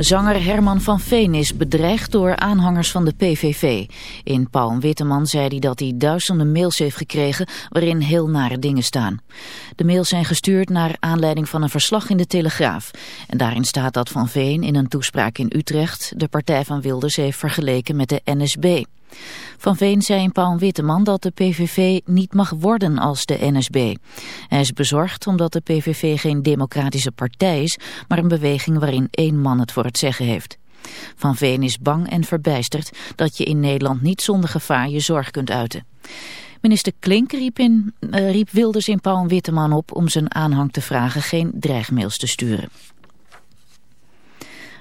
Zanger Herman van Veen is bedreigd door aanhangers van de PVV. In Paul Witteman zei hij dat hij duizenden mails heeft gekregen waarin heel nare dingen staan. De mails zijn gestuurd naar aanleiding van een verslag in de Telegraaf. En daarin staat dat Van Veen in een toespraak in Utrecht de partij van Wilders heeft vergeleken met de NSB. Van Veen zei in Paul Witteman dat de PVV niet mag worden als de NSB. Hij is bezorgd omdat de PVV geen democratische partij is, maar een beweging waarin één man het voor het zeggen heeft. Van Veen is bang en verbijsterd dat je in Nederland niet zonder gevaar je zorg kunt uiten. Minister Klink riep, in, uh, riep Wilders in Paul Witteman op om zijn aanhang te vragen geen dreigmails te sturen.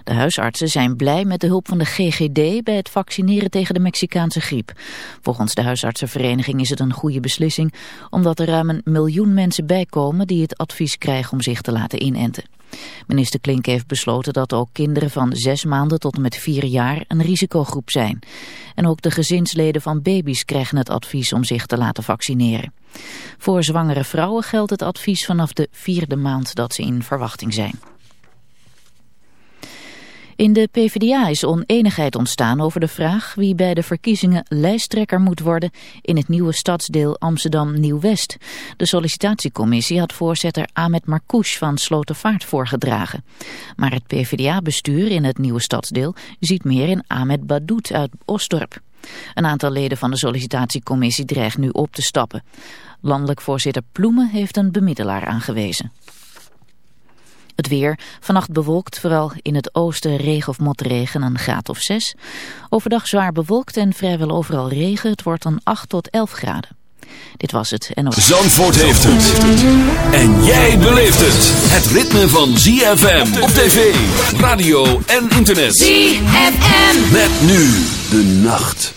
De huisartsen zijn blij met de hulp van de GGD bij het vaccineren tegen de Mexicaanse griep. Volgens de huisartsenvereniging is het een goede beslissing, omdat er ruim een miljoen mensen bijkomen die het advies krijgen om zich te laten inenten. Minister Klink heeft besloten dat ook kinderen van zes maanden tot en met vier jaar een risicogroep zijn. En ook de gezinsleden van baby's krijgen het advies om zich te laten vaccineren. Voor zwangere vrouwen geldt het advies vanaf de vierde maand dat ze in verwachting zijn. In de PvdA is oneenigheid ontstaan over de vraag wie bij de verkiezingen lijsttrekker moet worden in het nieuwe stadsdeel Amsterdam-Nieuw-West. De sollicitatiecommissie had voorzitter Ahmed Marcouch van Slotervaart voorgedragen. Maar het PvdA-bestuur in het nieuwe stadsdeel ziet meer in Ahmed Badoet uit Osdorp. Een aantal leden van de sollicitatiecommissie dreigt nu op te stappen. Landelijk voorzitter Ploemen heeft een bemiddelaar aangewezen. Het weer, vannacht bewolkt, vooral in het oosten regen of motregen, een graad of 6. Overdag zwaar bewolkt en vrijwel overal regen, het wordt dan 8 tot 11 graden. Dit was het. En Zandvoort heeft het. En jij beleeft het. Het ritme van ZFM op tv, radio en internet. ZFM. Met nu de nacht.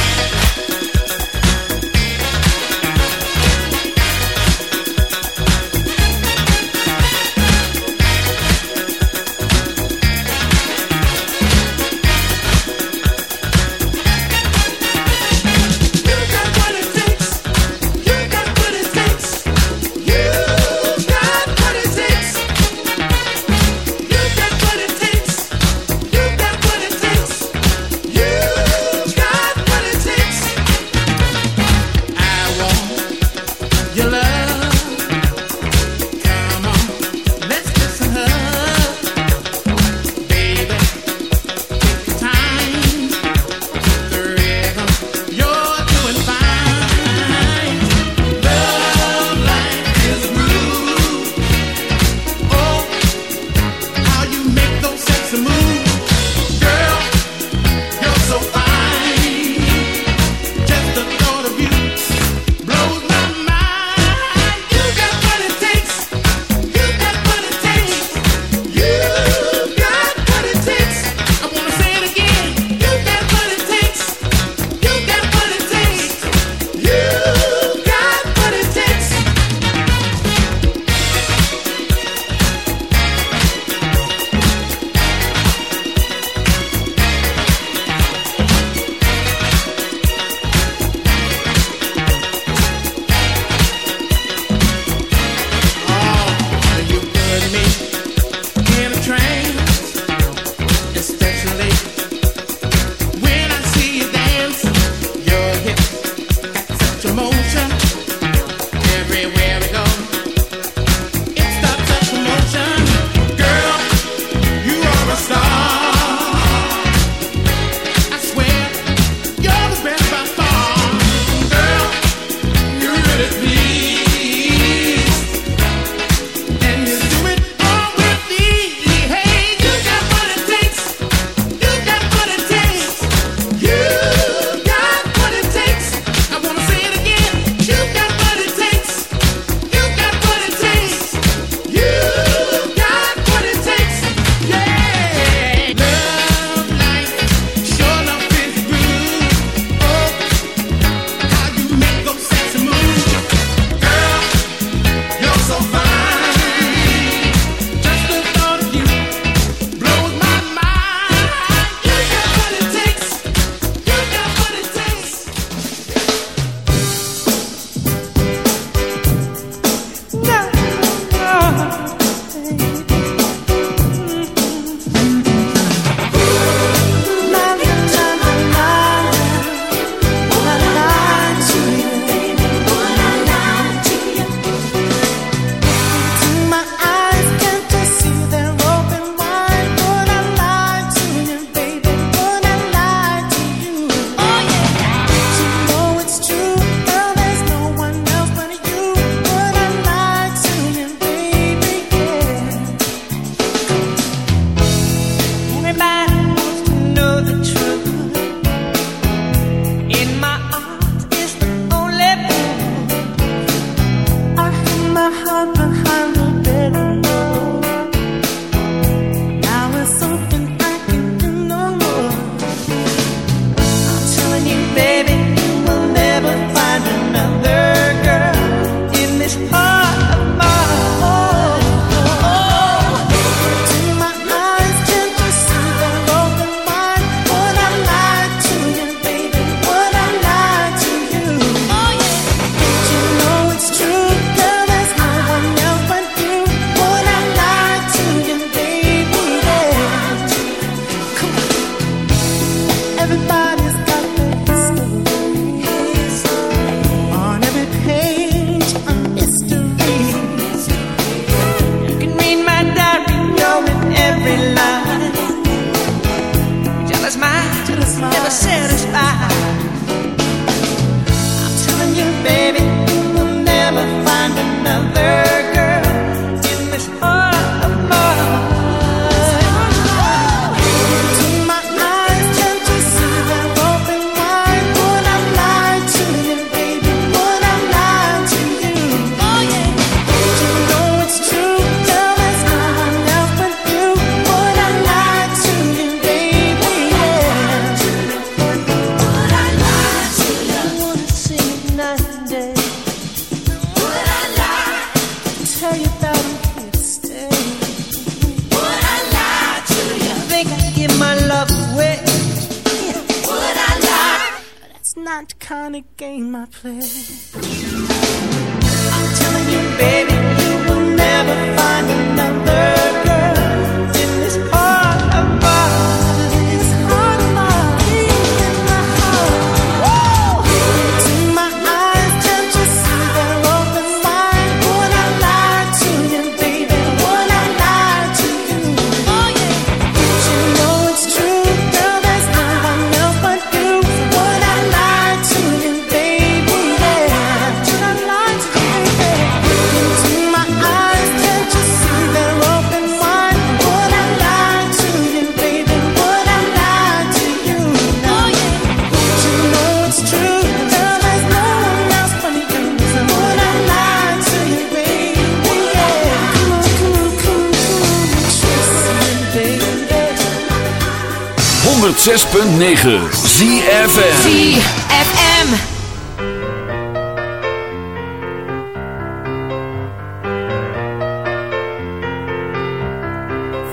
106.9 ZFM ZFM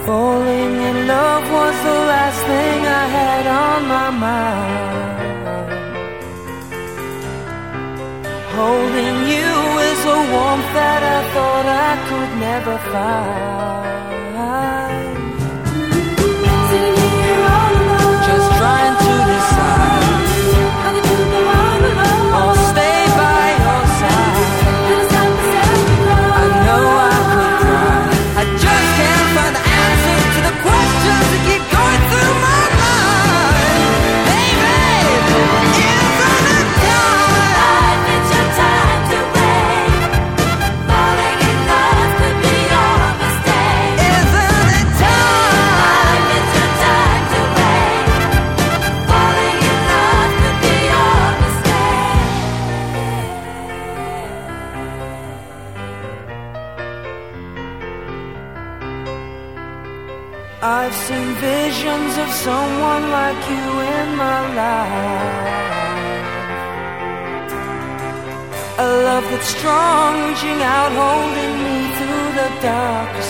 Falling in love was the last thing I had on my mind. Holding you is a warmth that I thought I could never find. strong, reaching out, holding me through the dark.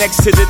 Next to the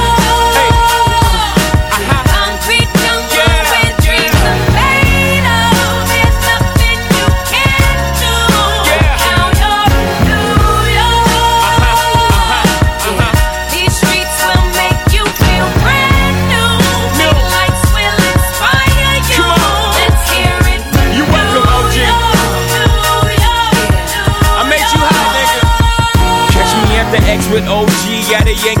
A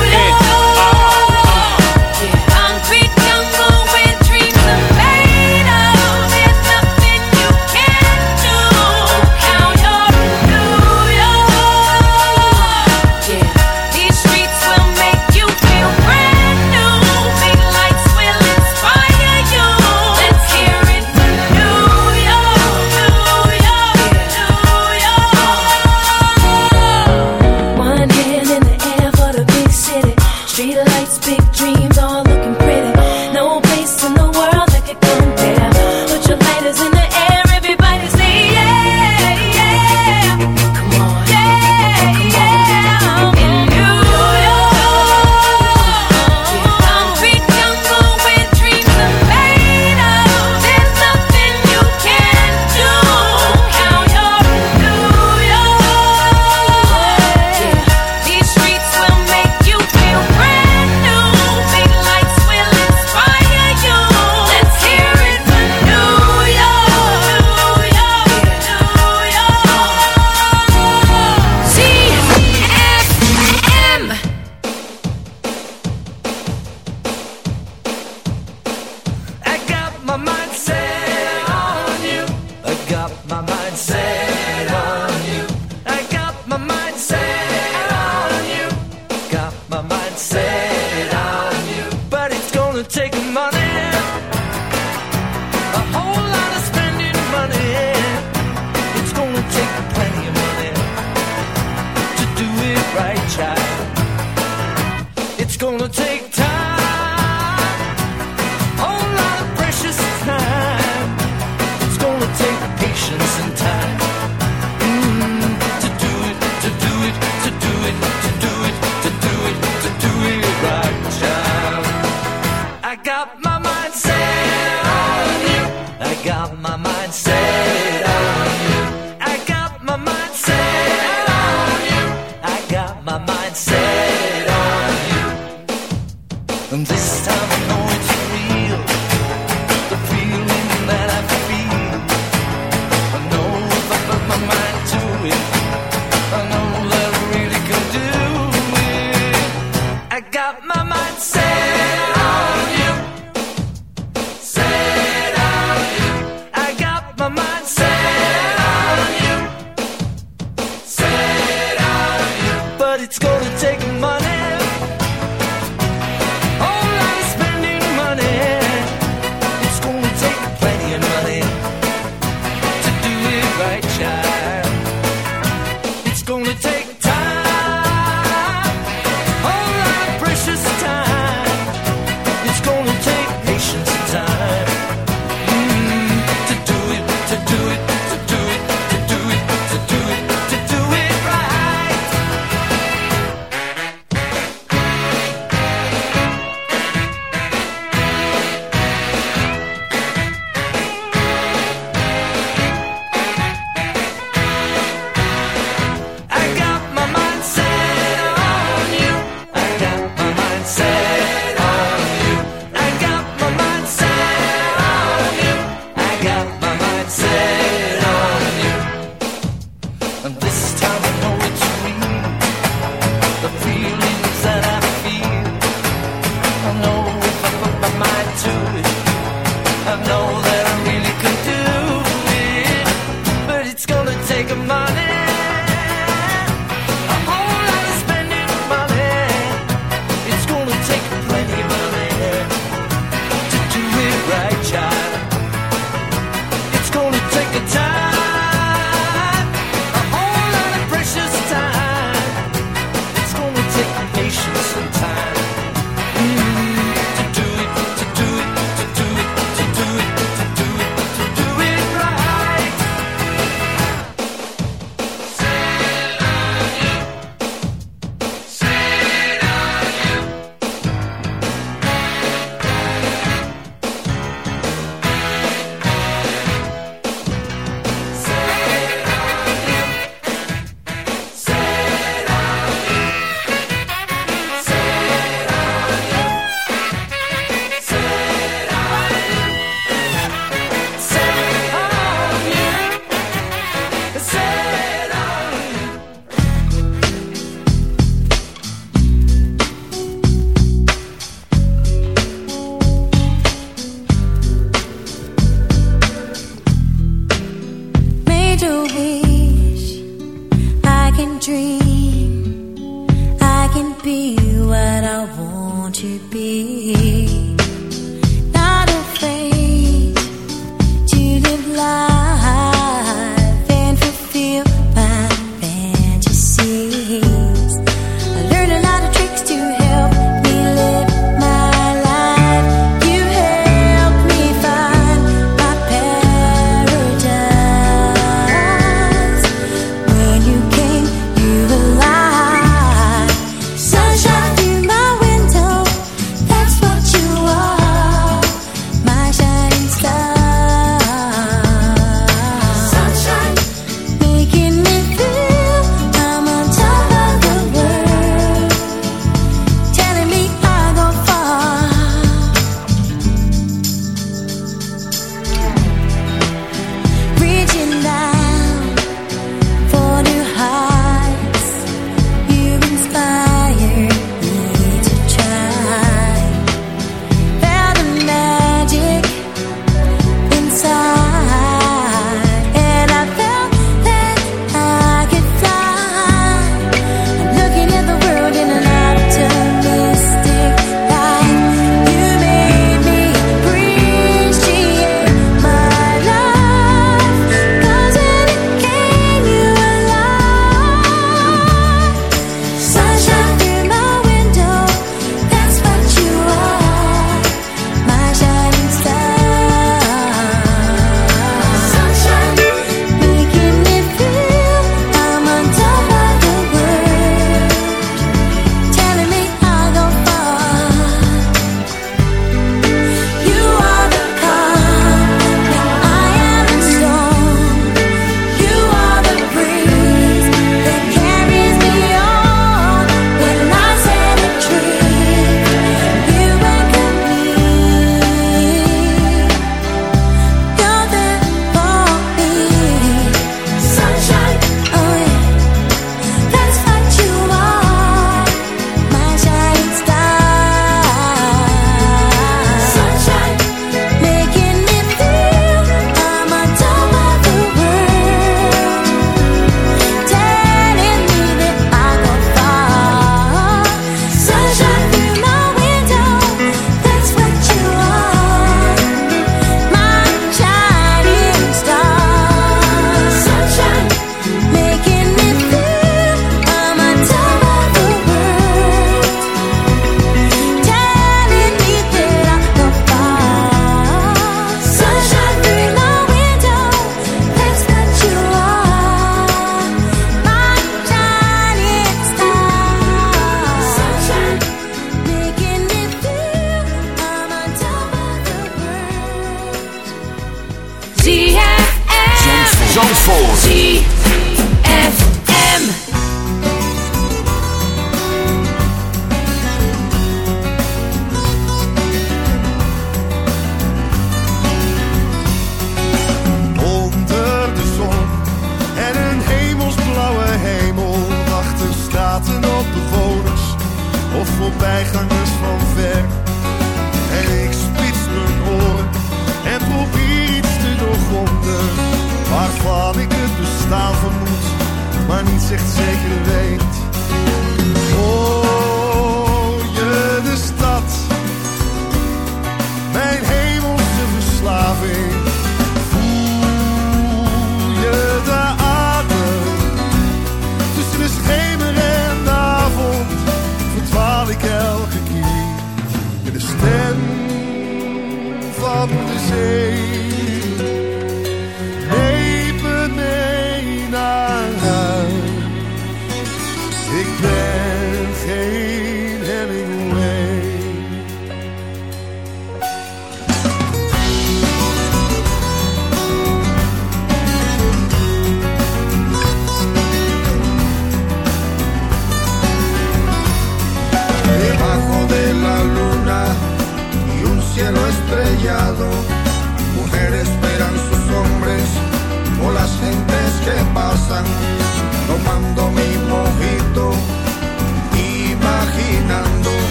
say.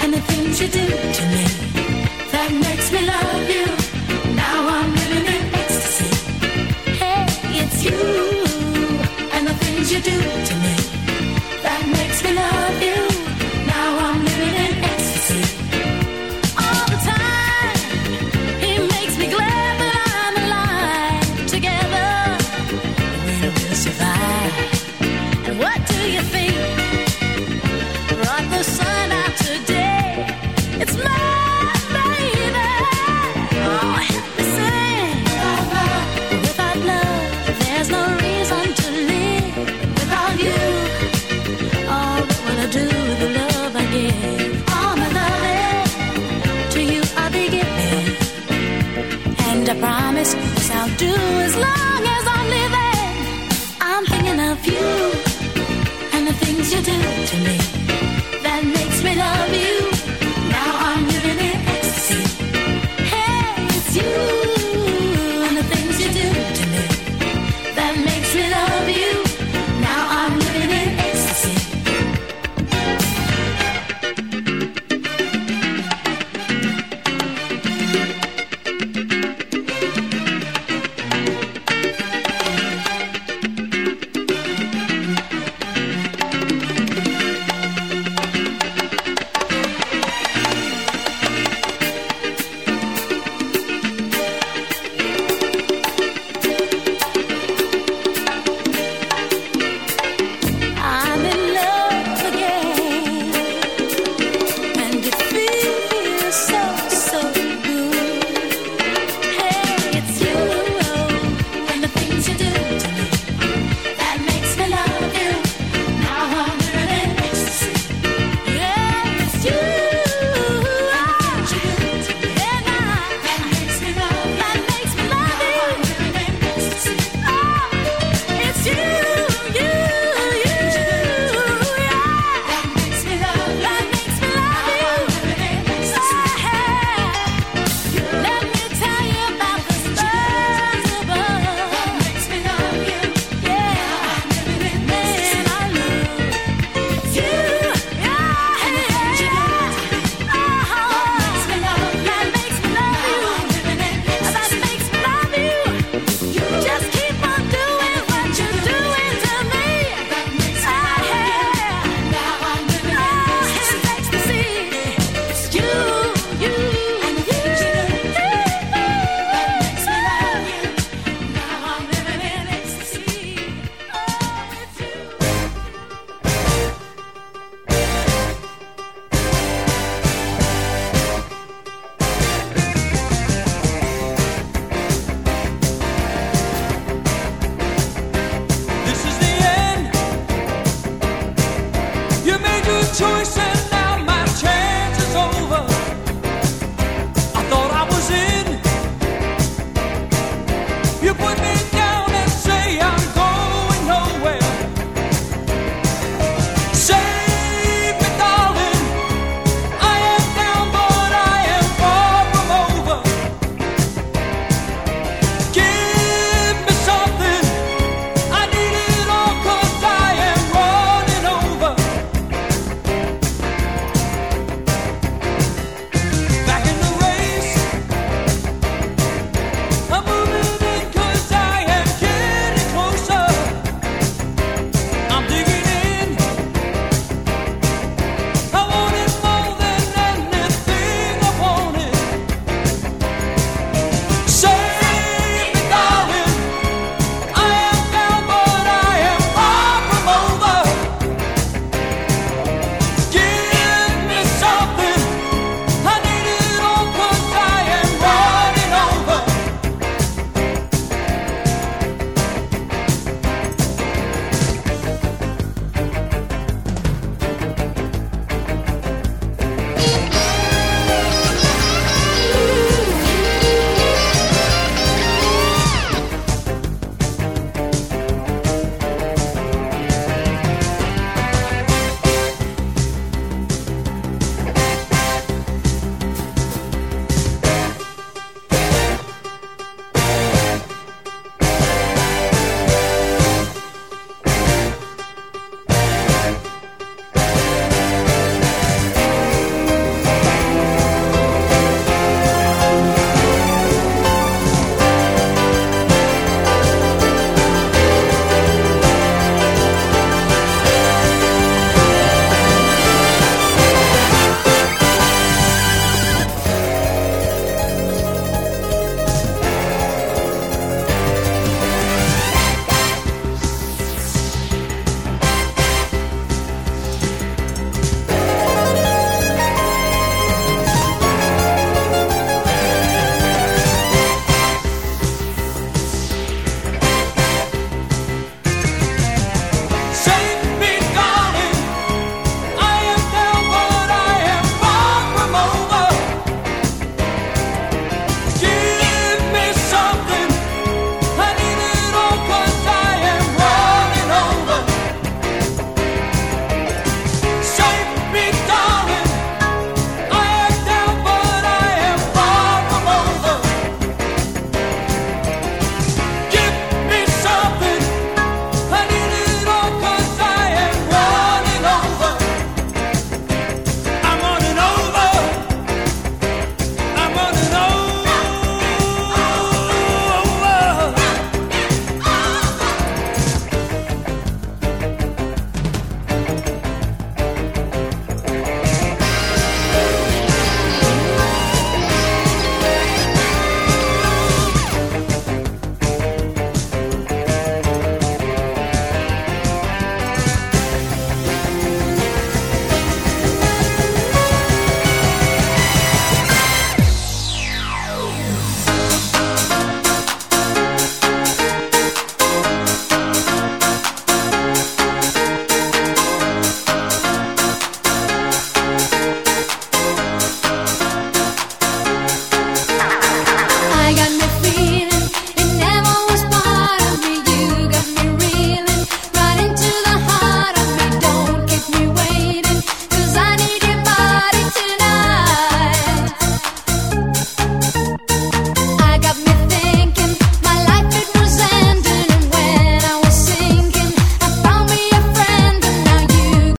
and the things you do to me that makes me love you. Now I'm living in ecstasy. Hey, it's you and the things you do to me that makes me love you. Promise. This I'll do as long